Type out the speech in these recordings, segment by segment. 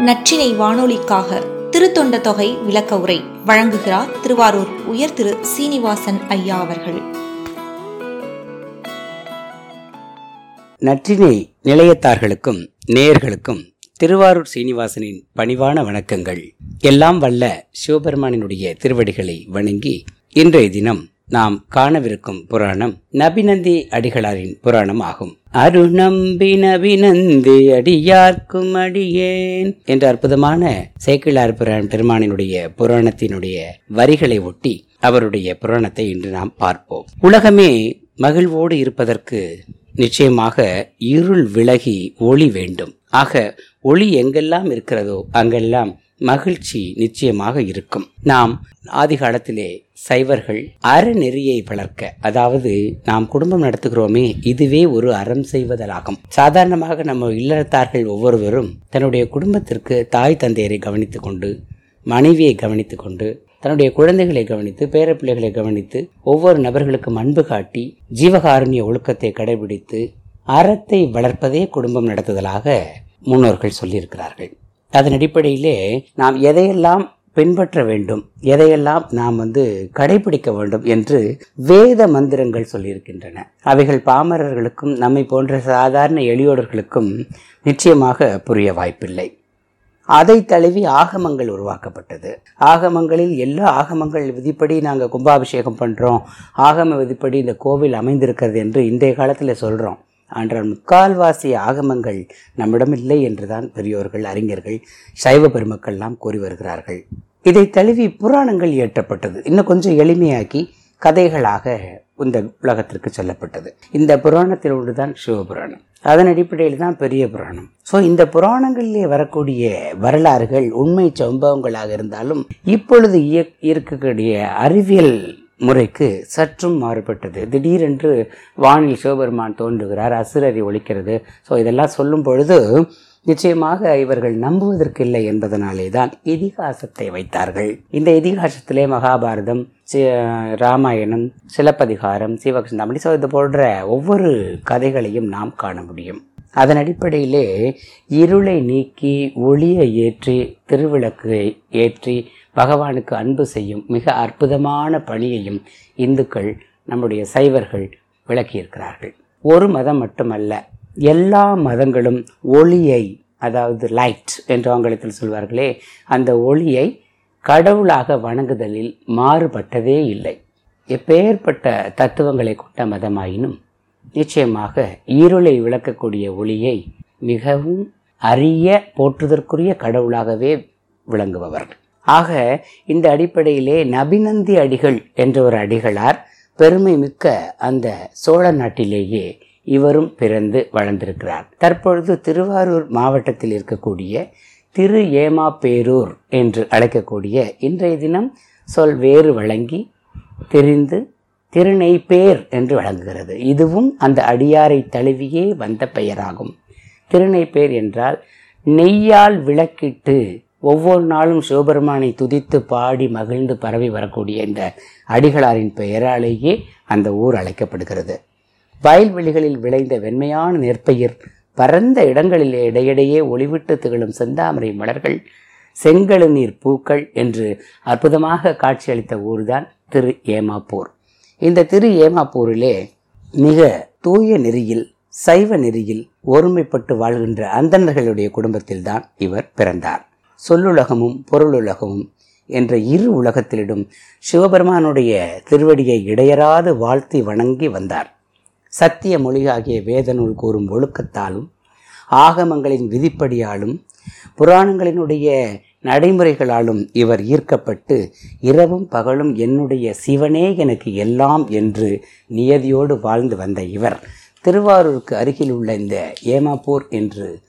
நற்றினை வானொலிக்காக திருத்தொண்ட தொகை விளக்க உரை வழங்குகிறார் திருவாரூர் உயர் திரு சீனிவாசன் ஐயா அவர்கள். நற்றினை நிலையத்தார்களுக்கும் நேயர்களுக்கும் திருவாரூர் சீனிவாசனின் பணிவான வணக்கங்கள். எல்லாம் வல்ல சிவபெருமானினுடைய திருவடிகளை வணங்கி இன்றைய தினம் நாம் காணவிருக்கும் புராணம் நபிநந்தி அடிகளாரின் புராணம் ஆகும் அருநம்பி நபிநந்தி அடியார்க்கும் அடியேன் என்ற அற்புதமான சேக்கிழார் புராண பெருமானினுடைய புராணத்தினுடைய வரிகளை ஒட்டி அவருடைய புராணத்தை இன்று நாம் பார்ப்போம். உலகமே மகிழ்வோடு இருப்பதற்கு நிச்சயமாக இருள் விலகி ஒளி வேண்டும். ஆக ஒளி எங்கெல்லாம் இருக்கிறதோ அங்கெல்லாம் மகிழ்ச்சி நிச்சயமாக இருக்கும். நாம் ஆதி காலத்திலே சைவர்கள் அறநெறியை வளர்க்க அதாவது நாம் குடும்பம் நடத்துகிறோமே இதுவே ஒரு அறம் செய்வதலாகும். சாதாரணமாக நம்ம இல்லறத்தார்கள் ஒவ்வொருவரும் தன்னுடைய குடும்பத்திற்கு தாய் தந்தையரை கவனித்துக் கொண்டு மனைவியை கவனித்துக் கொண்டு தன்னுடைய குழந்தைகளை கவனித்து பேரப்பிள்ளைகளை கவனித்து ஒவ்வொரு நபர்களுக்கும் அன்பு காட்டி ஜீவகாருண்ய ஒழுக்கத்தை கடைபிடித்து அறத்தை வளர்ப்பதே குடும்பம் நடத்துதலாக முன்னோர்கள் சொல்லியிருக்கிறார்கள். அதன் அடிப்படையிலே நாம் எதையெல்லாம் பின்பற்ற வேண்டும் எதையெல்லாம் நாம் வந்து கடைபிடிக்க வேண்டும் என்று வேத மந்திரங்கள் சொல்லியிருக்கின்றன. அவைகள் பாமரர்களுக்கும் நம்மை போன்ற சாதாரண எளியோடர்களுக்கும் நிச்சயமாக புரிய வாய்ப்பில்லை. அதை தழுவி ஆகமங்கள் உருவாக்கப்பட்டது. ஆகமங்களில் எல்லா ஆகமங்கள் விதிப்படி நாங்கள் கும்பாபிஷேகம் பண்ணுறோம் ஆகம விதிப்படி இந்த கோவில் அமைந்திருக்கிறது என்று இன்றைய காலத்தில் சொல்கிறோம் ஆனால் முக்கால்வாசி ஆகமங்கள் நம்மிடம் இல்லை என்றுதான் பெரியோர்கள் அறிஞர்கள் சைவ பெருமக்கள்லாம் கூறி வருகிறார்கள். இதை தழுவி புராணங்கள் இயற்றப்பட்டது. இன்னும் கொஞ்சம் எளிமையாக்கி கதைகளாக இந்த உலகத்திற்கு சொல்லப்பட்டது. இந்த புராணத்தில் ஒன்றுதான் சிவபுராணம் அதன் அடிப்படையில் தான் பெரிய புராணம். ஸோ இந்த புராணங்களிலே வரக்கூடிய வரலாறுகள் உண்மை சம்பவங்களாக இருந்தாலும் இப்பொழுது இருக்கக்கூடிய அறிவியல் முறைக்கு சற்றும் மாறுபட்டது. திடீரென்று வானில் சிவபெருமான் தோன்றுகிறார் அசுரறி ஒழிக்கிறது. ஸோ இதெல்லாம் சொல்லும் பொழுது நிச்சயமாக இவர்கள் நம்புவதற்கில்லை என்பதனாலே தான் இதிகாசத்தை வைத்தார்கள். இந்த இதிகாசத்திலே மகாபாரதம் ராமாயணம் சிலப்பதிகாரம் சிவகிருஷ்ணாமணி ஸோ இது போன்ற ஒவ்வொரு கதைகளையும் நாம் காண முடியும். அதன் அடிப்படையிலே இருளை நீக்கி ஒளியை ஏற்றி திருவிளக்கு ஏற்றி பகவானுக்கு அன்பு செய்யும் மிக அற்புதமான பணியையும் இந்துக்கள் நம்முடைய சைவர்கள் விளக்கியிருக்கிறார்கள். ஒரு மதம் மட்டுமல்ல எல்லா மதங்களும் ஒளியை அதாவது லைட் என்று ஆங்கிலத்தில் சொல்வார்களே அந்த ஒளியை கடவுளாக வணங்குதலில் மாறுபட்டதே இல்லை. எப்பேற்பட்ட தத்துவங்களை கொண்ட மதமாயினும் நிச்சயமாக இருளை விளக்கக்கூடிய ஒளியை மிகவும் அரிய போற்றுதற்குரிய கடவுளாகவே விளங்குபவர்கள். ஆக இந்த அடிப்படையிலே நபிநந்தி அடிகள் என்ற ஒரு அடிகளார் பெருமை மிக்க அந்த சோழ நாட்டிலேயே இவரும் பிறந்து வளர்ந்திருக்கிறார். தற்பொழுது திருவாரூர் மாவட்டத்தில் இருக்கக்கூடிய திரு ஏமா பேரூர் என்று அழைக்கக்கூடிய இன்றைய தினம் சொல் வேறு வழங்கி தெரிந்து திருநெய்ப்பேர் என்று வழங்குகிறது. இதுவும் அந்த அடியாரை தழுவியே வந்த பெயராகும். திருநெய்ப்பேர் என்றால் நெய்யால் விளக்கிட்டு ஒவ்வொரு நாளும் சிவபெருமானை துதித்து பாடி மகிழ்ந்து பரவி வரக்கூடிய இந்த அடிகளாரின் பெயராலேயே அந்த ஊர் அழைக்கப்படுகிறது. வயல்வெளிகளில் விளைந்த வெண்மையான நெற்பயிர் பரந்த இடங்களிலே இடையிடையே ஒளிவிட்டு திகழும் செந்தாமரை மலர்கள் செங்கழு நீர் பூக்கள் என்று அற்புதமாக காட்சியளித்த ஊர்தான் திரு ஏமாப்பூர். இந்த திரு ஏமாப்பூரிலே மிக தூய நெறியில் சைவ நெறியில் ஒருமைப்பட்டு வாழ்கின்ற அந்தணர்களுடைய குடும்பத்தில்தான் இவர் பிறந்தார். சொல்லுலகமும் பொருளுலகமும் என்ற இரு உலகத்திலிடும் சிவபெருமானுடைய திருவடியை இடையராது வாழ்த்தி வணங்கி வந்தார். சத்திய மொழியாகிய வேதநூல் கூறும் ஒழுக்கத்தாலும் ஆகமங்களின் விதிப்படியாலும் புராணங்களினுடைய நடைமுறைகளாலும் இவர் ஈர்க்கப்பட்டு இரவும் பகலும் என்னுடைய சிவனே எனக்கு எல்லாம் என்று நியதியோடு வாழ்ந்து வந்த இவர். திருவாரூருக்கு அருகில் உள்ள இந்த ஏமாப்பூர் என்று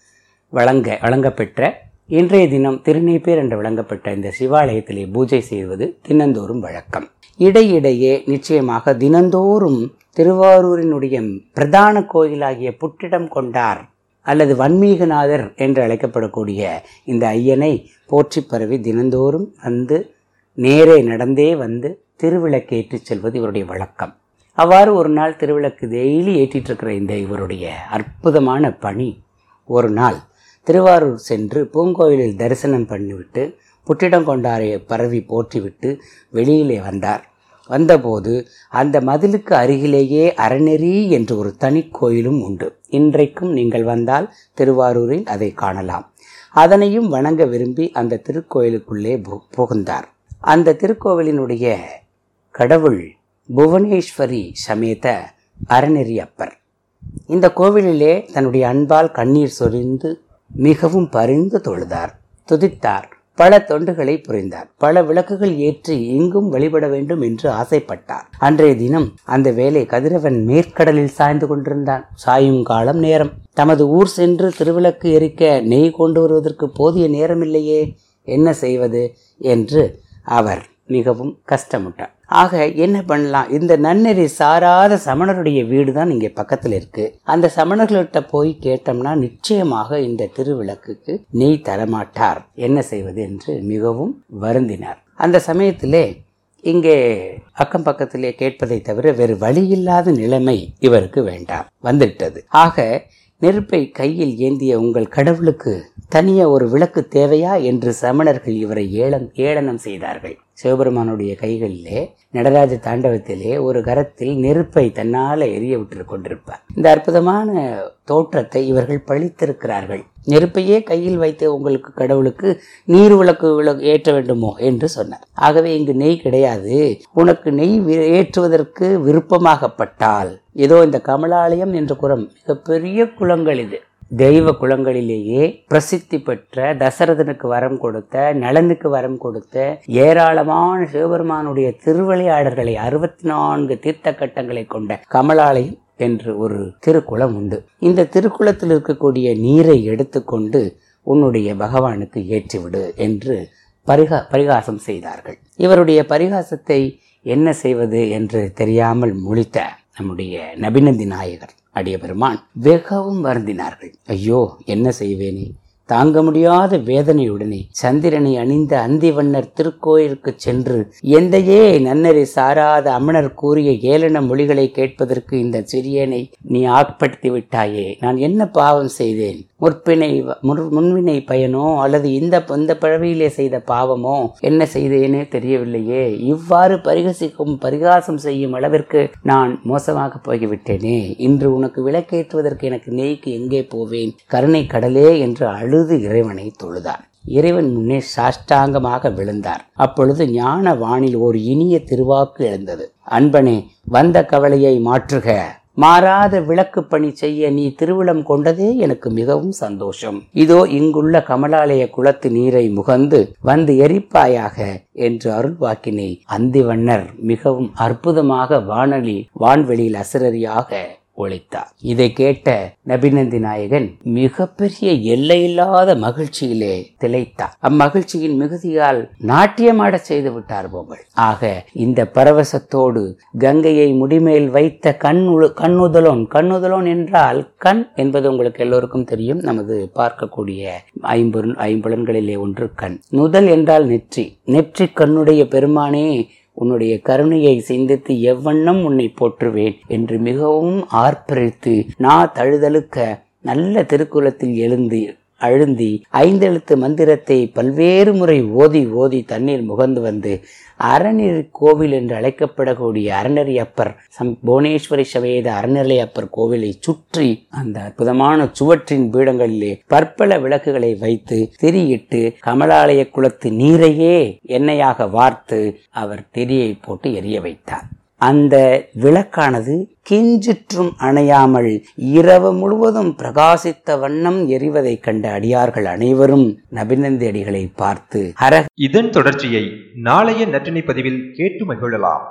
வழங்க வழங்கப்பெற்ற இன்றைய தினம் திருநீப்பேர் என்று வழங்கப்பட்ட இந்த சிவாலயத்திலே பூஜை செய்வது தினந்தோறும் வழக்கம். இடையிடையே நிச்சயமாக தினந்தோறும் திருவாரூரினுடைய பிரதான கோயிலாகிய புற்றிடம் கொண்டார் அல்லது வன்மீகநாதர் என்று அழைக்கப்படக்கூடிய இந்த ஐயனை போற்றி பரவி தினந்தோறும் வந்து நேரே நடந்தே வந்து திருவிளக்கு ஏற்றிச் செல்வது இவருடைய வழக்கம். அவ்வாறு ஒரு நாள் திருவிளக்கு டெய்லி ஏற்றிட்டு இருக்கிற இந்த இவருடைய அற்புதமான பணி ஒரு நாள். திருவாரூர் சென்று பூங்கோயிலில் தரிசனம் பண்ணிவிட்டு புட்டிடம் கொண்டாரை பரவி போற்றிவிட்டு வெளியிலே வந்தார். வந்தபோது அந்த மதிலுக்கு அருகிலேயே அறநெறி என்று ஒரு தனி கோயிலும் உண்டு. இன்றைக்கும் நீங்கள் வந்தால் திருவாரூரில் அதை காணலாம். அதனையும் வணங்க விரும்பி அந்த திருக்கோயிலுக்குள்ளே பு- புகுந்தார். அந்த திருக்கோவிலினுடைய கடவுள் புவனேஸ்வரி சமேத அறநெறி அப்பர். இந்த கோவிலிலே தன்னுடைய அன்பால் கண்ணீர் சொரிந்து மிகவும் பரிந்து தொழுதார் துதித்தார் பல தொண்டுகளை புரிந்தார் பல விளக்குகள் ஏற்றி எங்கும் வழிபட வேண்டும் என்று ஆசைப்பட்டார். அன்றைய தினம் அந்த வேலை கதிரவன் மேற்கடலில் சாய்ந்து கொண்டிருந்தான். சாயும் காலம் நேரம். தமது ஊர் சென்று திருவிளக்கு எரிக்க நெய் கொண்டு வருவதற்கு போதிய நேரமில்லையே என்ன செய்வது? என்று அவர் மிகவும் கஷ்டமுட்டார் ஆக என்ன பண்ணலாம்? இந்த நன்னெறி சாராத சமணருடைய வீடு தான் இங்கே பக்கத்தில் இருக்கு. அந்த சமணர்கள்ட்ட போய் கேட்டோம்னா நிச்சயமாக இந்த திருவிளக்குக்கு நெய் தரமாட்டார். என்ன செய்வது என்று மிகவும் வருந்தினார். அந்த சமயத்திலே இங்கே அக்கம் பக்கத்திலே கேட்பதை தவிர வேறு வழியில்லாத நிலைமை இவருக்கு வேண்டாம். வந்துவிட்டது. ஆக நெருப்பை கையில் ஏந்திய உங்கள் கடவுளுக்கு தனிய ஒரு விளக்கு தேவையா? என்று சமணர்கள் இவரை ஏளம் ஏளனம் செய்தார்கள். சிவபெருமானுடைய கைகளிலே நடராஜ தாண்டவத்திலே ஒரு கரத்தில் நெருப்பை தன்னால எரிய விட்டு கொண்டிருப்பார். இந்த அற்புதமான தோற்றத்தை இவர்கள் பழித்திருக்கிறார்கள். நெருப்பையே கையில் வைத்த உங்களுக்கு கடவுளுக்கு நீர் விளக்கு விளக்கு ஏற்ற வேண்டுமோ என்று சொன்னார். ஆகவே இங்கு நெய் கிடையாது. உனக்கு நெய் வி- ஏற்றுவதற்கு விருப்பமாகப்பட்டால் ஏதோ இந்த கமலாலயம் என்ற குரம் மிகப்பெரிய குளங்கள் இது. தெய்வ குலங்களிலேயே பிரசித்தி பெற்ற தசரதனுக்கு வரம் கொடுத்த நலனுக்கு வரம் கொடுத்த ஏராளமான சிவபெருமானுடைய திருவிளையாடல்களை அறுபத்தி நான்கு தீர்த்த கட்டங்களை கொண்ட கமலாலயம் என்று ஒரு திருக்குளம் உண்டு. இந்த திருக்குளத்தில் இருக்கக்கூடிய நீரை எடுத்துக்கொண்டு உன்னுடைய பகவானுக்கு ஏற்றிவிடு என்று பரிகா பரிகாசம் செய்தார்கள். இவருடைய பரிகாசத்தை என்ன செய்வது என்று தெரியாமல் முழித்த நம்முடைய நபிநந்தி நாயகர். அடிய பெருமான் மிகவும் வருந்தினார்கள். ஐயோ என்ன செய்வேனே? தாங்க முடியாத வேதனையுடனே சந்திரனை அணிந்த அந்திவண்ணர் திருக்கோயிலுக்கு சென்று எந்தையே நன்னரை சாராத அமணர் கூறிய ஏளன மொழிகளை கேட்பதற்கு இந்த சிறியனை நீ ஆட்படுத்தி விட்டாயே. நான் என்ன பாவம் செய்தேன்? முற்பினை முன்- முன்வினை பயனோ அல்லது இந்த இந்த பிறவியிலே செய்த பாவமோ? என்ன செய்தேனே தெரியவில்லையே. இவ்வாறு பரிகசிக்கும் பரிகாசம் செய்யும் அளவிற்கு நான் மோசமாக போய்விட்டேனே. இன்று உனக்கு விளக்கேற்றுவதற்கு எனக்கு நெய்க்கு எங்கே போவேன்? கருணை கடலே என்று அழுது இறைவனை தொழுதார். இறைவன் முன்னே சாஷ்டாங்கமாக விழுந்தார். அப்பொழுது ஞான வானில் ஒரு இனிய திருவாக்கு எழுந்தது. அன்பனே வந்த கவலையை மாற்றுக. மாறாத விளக்கு பணி செய்ய நீ திருவிழம் கொண்டதே எனக்கு மிகவும் சந்தோஷம். இதோ இங்குள்ள கமலாலய குளத்து நீரை முகந்து வந்து எரிப்பாயாக என்று அருள்வாக்கினை அந்திவண்ணர் மிகவும் அற்புதமாக வானொலி வான்வெளியில் அசரறியாக ஒழித்தார். இதை கேட்ட நபிநந்தி நாயகன் மிகப்பெரிய எல்லையில்லாத மகிழ்ச்சியிலே திளைத்தார். அம்மகிழ்ச்சியின் மிகுதியால் நாட்டியமாடச் செய்து விட்டார் பொங்கல் ஆக இந்த பரவசத்தோடு கங்கையை முடிமேல் வைத்த கண் உழு- கண்ணுதலோன் கண்ணுதலோன் என்றால் கண் என்பது உங்களுக்கு எல்லோருக்கும் தெரியும். நமது பார்க்கக்கூடிய ஐம்பு ஐம்புலன்களிலே ஒன்று கண். நுதல் என்றால் நெற்றி. நெற்றி கண்ணுடைய பெருமானே உன்னுடைய கருணையை சிந்தித்து எவ்வண்ணம் உன்னை போற்றுவேன் என்று மிகவும் ஆர்ப்பரித்து நா தழுதலுக்க நல்ல திருக்குலத்தில் எழுந்து அழுந்தி ஐந்தெழுத்து மந்திரத்தை பல்வேறு முறை ஓதி ஓதி தண்ணீர் முகந்து வந்து அறநீர் கோவில் என்று அழைக்கப்படக்கூடிய அறநெறி அப்பர் சம் புவனேஸ்வரி சவேத அறநிலை அப்பர் கோவிலை சுற்றி அந்த அற்புதமான சுவற்றின் பீடங்களிலே பற்பல விளக்குகளை வைத்து திரியிட்டு கமலாலய குளத்து நீரையே எண்ணெயாக வார்த்து அவர் திரியை போட்டு எரிய வைத்தார். அந்த விளக்கானது கிஞ்சிற்றும் அணையாமல் இரவு முழுவதும் பிரகாசித்த வண்ணம் எரிவதைக் கண்ட அடியார்கள் அனைவரும் நபிநந்தி அடிகளை பார்த்து ஹர இதன் தொடர்ச்சியை நாளைய நற்றினை பதிவில் கேட்டு மகிழலாம்.